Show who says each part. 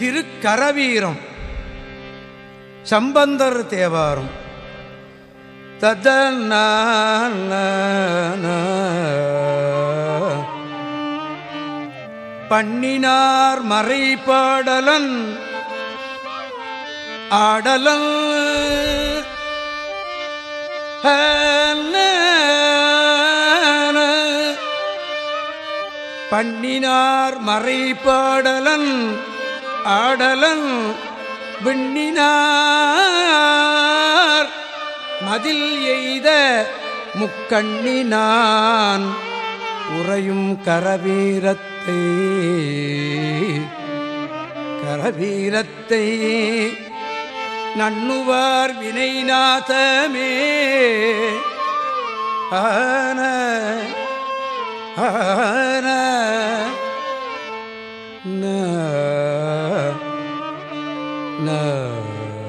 Speaker 1: திருக்கரவீரம். சம்பந்தர் தேவாரம். ததன பண்ணினார் மறைபாடலன். ஆடலன். பண்ணினார் மறைபாடலன். ஆடலன் விண்ணினார். மதில் எய்த முக்கண்ணினான். உறையும் கரவீரத்தை கரவீரத்தை நண்ணுவார் வினைநாதமே. ஆன ஆன No.